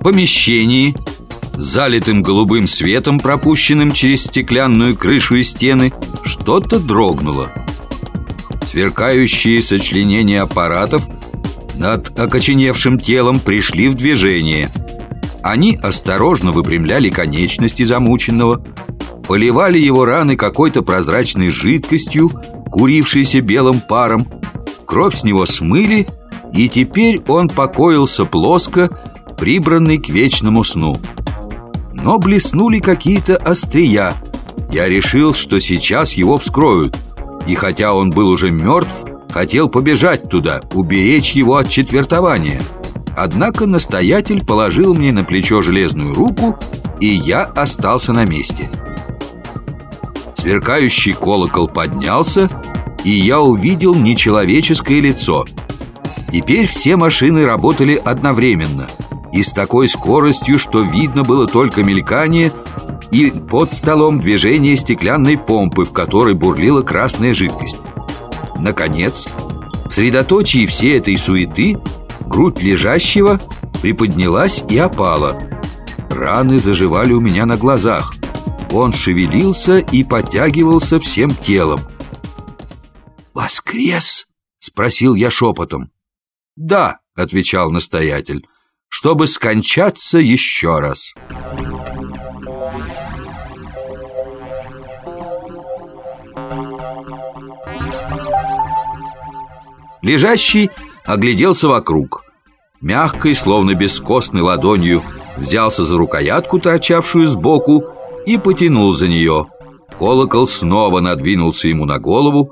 помещении, залитым голубым светом, пропущенным через стеклянную крышу и стены, что-то дрогнуло. Сверкающие сочленения аппаратов над окоченевшим телом пришли в движение. Они осторожно выпрямляли конечности замученного, поливали его раны какой-то прозрачной жидкостью, курившейся белым паром, кровь с него смыли, и теперь он покоился плоско, прибранный к вечному сну. Но блеснули какие-то острия. Я решил, что сейчас его вскроют. И хотя он был уже мертв, хотел побежать туда, уберечь его от четвертования. Однако настоятель положил мне на плечо железную руку, и я остался на месте. Сверкающий колокол поднялся, и я увидел нечеловеческое лицо. Теперь все машины работали одновременно и с такой скоростью, что видно было только мелькание и под столом движение стеклянной помпы, в которой бурлила красная жидкость. Наконец, в средоточии всей этой суеты грудь лежащего приподнялась и опала. Раны заживали у меня на глазах. Он шевелился и подтягивался всем телом. «Воскрес?» — спросил я шепотом. «Да», — отвечал настоятель, — «чтобы скончаться еще раз». Лежащий огляделся вокруг. Мягкой, словно бескостной ладонью, взялся за рукоятку, торчавшую сбоку, и потянул за нее. Колокол снова надвинулся ему на голову,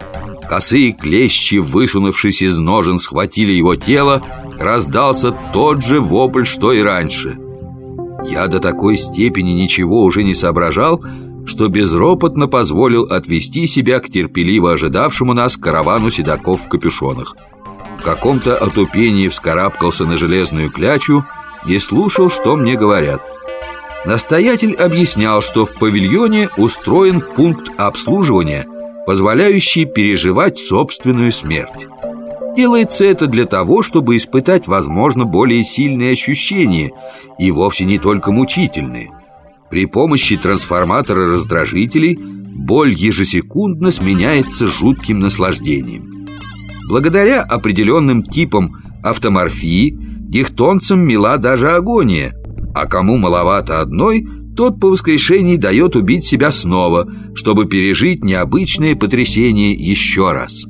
Косые клещи, высунувшись из ножен, схватили его тело Раздался тот же вопль, что и раньше. Я до такой степени ничего уже не соображал Что безропотно позволил отвести себя к терпеливо ожидавшему нас каравану седаков в капюшонах. В каком-то отупении вскарабкался на железную клячу И слушал, что мне говорят. Настоятель объяснял, что в павильоне устроен пункт обслуживания – позволяющий переживать собственную смерть. Делается это для того, чтобы испытать, возможно, более сильные ощущения, и вовсе не только мучительные. При помощи трансформатора раздражителей боль ежесекундно сменяется жутким наслаждением. Благодаря определенным типам автоморфии дихтонцам мила даже агония, а кому маловато одной – тот по воскрешении дает убить себя снова, чтобы пережить необычное потрясение еще раз.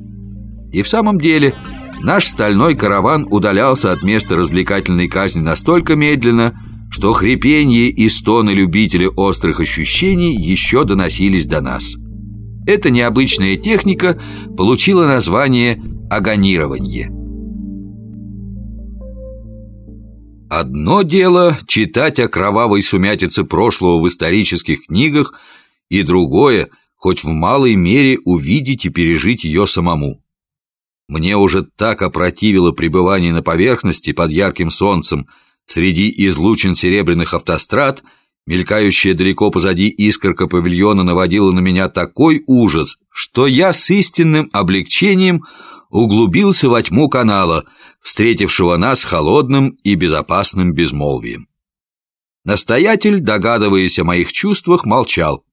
И в самом деле наш стальной караван удалялся от места развлекательной казни настолько медленно, что хрипенье и стоны любителей острых ощущений еще доносились до нас. Эта необычная техника получила название агонирование. Одно дело читать о кровавой сумятице прошлого в исторических книгах, и другое, хоть в малой мере увидеть и пережить ее самому. Мне уже так опротивило пребывание на поверхности под ярким солнцем среди излучин серебряных автострад, мелькающая далеко позади искорка павильона наводила на меня такой ужас, что я с истинным облегчением углубился во тьму канала, встретившего нас холодным и безопасным безмолвием. Настоятель, догадываясь о моих чувствах, молчал.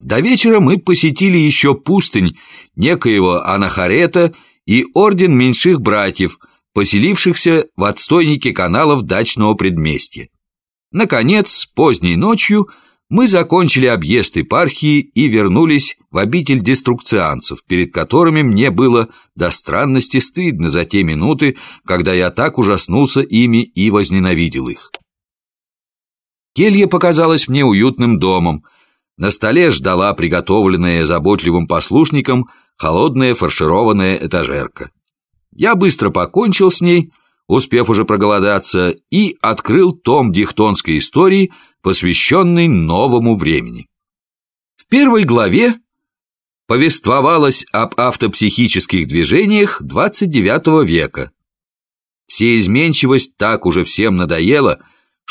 До вечера мы посетили еще пустынь некоего Анахарета и орден меньших братьев, поселившихся в отстойнике каналов дачного предместья. Наконец, поздней ночью – мы закончили объезд епархии и вернулись в обитель деструкцианцев, перед которыми мне было до странности стыдно за те минуты, когда я так ужаснулся ими и возненавидел их. Келья показалась мне уютным домом. На столе ждала приготовленная заботливым послушником холодная фаршированная этажерка. Я быстро покончил с ней, успев уже проголодаться, и открыл том дихтонской истории, посвященный новому времени. В первой главе повествовалось об автопсихических движениях 29 века. Всеизменчивость так уже всем надоела,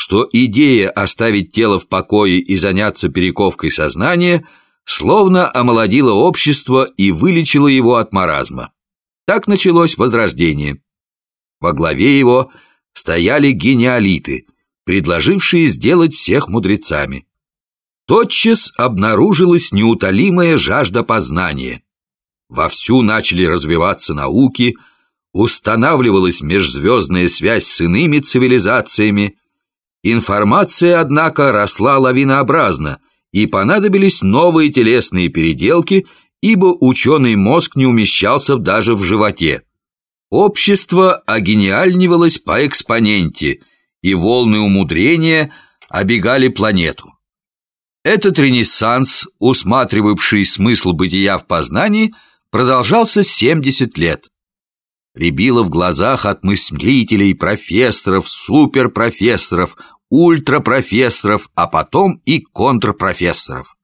что идея оставить тело в покое и заняться перековкой сознания словно омолодила общество и вылечила его от маразма. Так началось Возрождение. Во главе его стояли гениалиты, предложившие сделать всех мудрецами. Тотчас обнаружилась неутолимая жажда познания. Вовсю начали развиваться науки, устанавливалась межзвездная связь с иными цивилизациями. Информация, однако, росла лавинообразно, и понадобились новые телесные переделки, ибо ученый мозг не умещался даже в животе. Общество огениальнивалось по экспоненте, и волны умудрения обегали планету. Этот ренессанс, усматривавший смысл бытия в познании, продолжался 70 лет. Рябило в глазах от мыслителей, профессоров, суперпрофессоров, ультрапрофессоров, а потом и контрпрофессоров.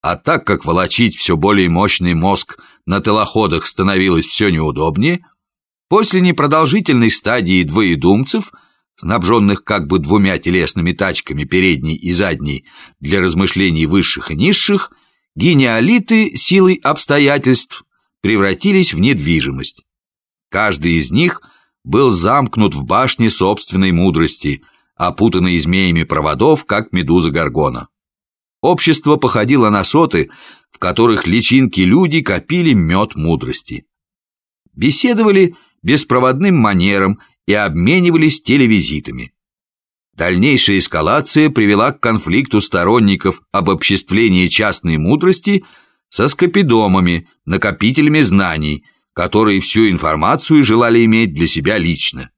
А так как волочить все более мощный мозг на телоходах становилось все неудобнее, после непродолжительной стадии двоедумцев – снабженных как бы двумя телесными тачками, передней и задней, для размышлений высших и низших, гениалиты силой обстоятельств превратились в недвижимость. Каждый из них был замкнут в башне собственной мудрости, опутанный змеями проводов, как медуза Гаргона. Общество походило на соты, в которых личинки люди копили мед мудрости. Беседовали беспроводным манером и обменивались телевизитами. Дальнейшая эскалация привела к конфликту сторонников обобществления частной мудрости со скопидомами, накопителями знаний, которые всю информацию желали иметь для себя лично.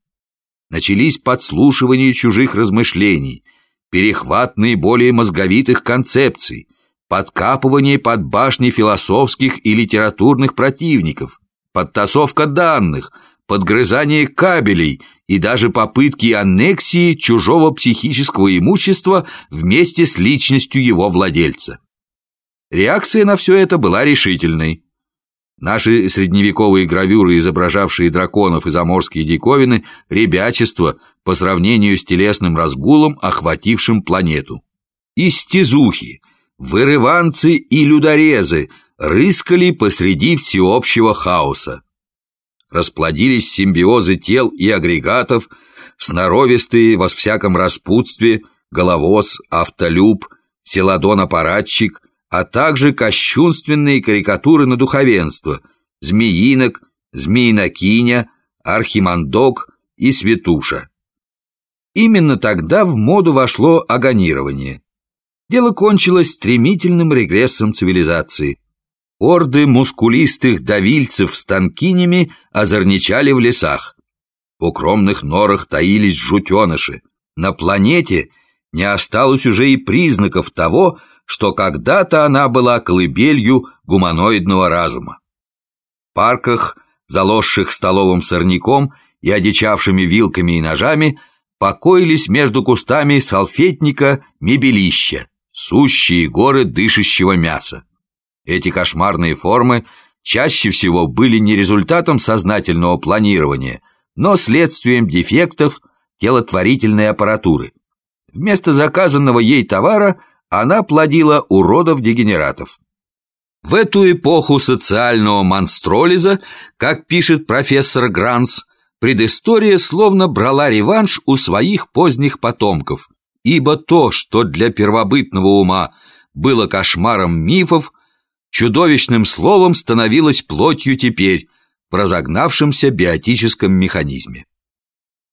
Начались подслушивания чужих размышлений, перехват наиболее мозговитых концепций, подкапывание под башни философских и литературных противников, подтасовка данных – подгрызание кабелей и даже попытки аннексии чужого психического имущества вместе с личностью его владельца. Реакция на все это была решительной. Наши средневековые гравюры, изображавшие драконов и заморские диковины, ребячество по сравнению с телесным разгулом, охватившим планету. Истезухи, вырыванцы и людорезы рыскали посреди всеобщего хаоса расплодились симбиозы тел и агрегатов, сноровистые во всяком распутстве, головоз, автолюб, селадон-аппаратчик, а также кощунственные карикатуры на духовенство, змеинок, змеинокиня, архимандок и светуша. Именно тогда в моду вошло агонирование. Дело кончилось стремительным регрессом цивилизации – Орды мускулистых давильцев с танкинями озорничали в лесах. В укромных норах таились жутеныши. На планете не осталось уже и признаков того, что когда-то она была колыбелью гуманоидного разума. В парках, залосших столовым сорняком и одичавшими вилками и ножами, покоились между кустами салфетника мебелища, сущие горы дышащего мяса. Эти кошмарные формы чаще всего были не результатом сознательного планирования, но следствием дефектов телотворительной аппаратуры. Вместо заказанного ей товара она плодила уродов-дегенератов. В эту эпоху социального монстролиза, как пишет профессор Гранс, предыстория словно брала реванш у своих поздних потомков, ибо то, что для первобытного ума было кошмаром мифов, чудовищным словом становилось плотью теперь в разогнавшемся биотическом механизме.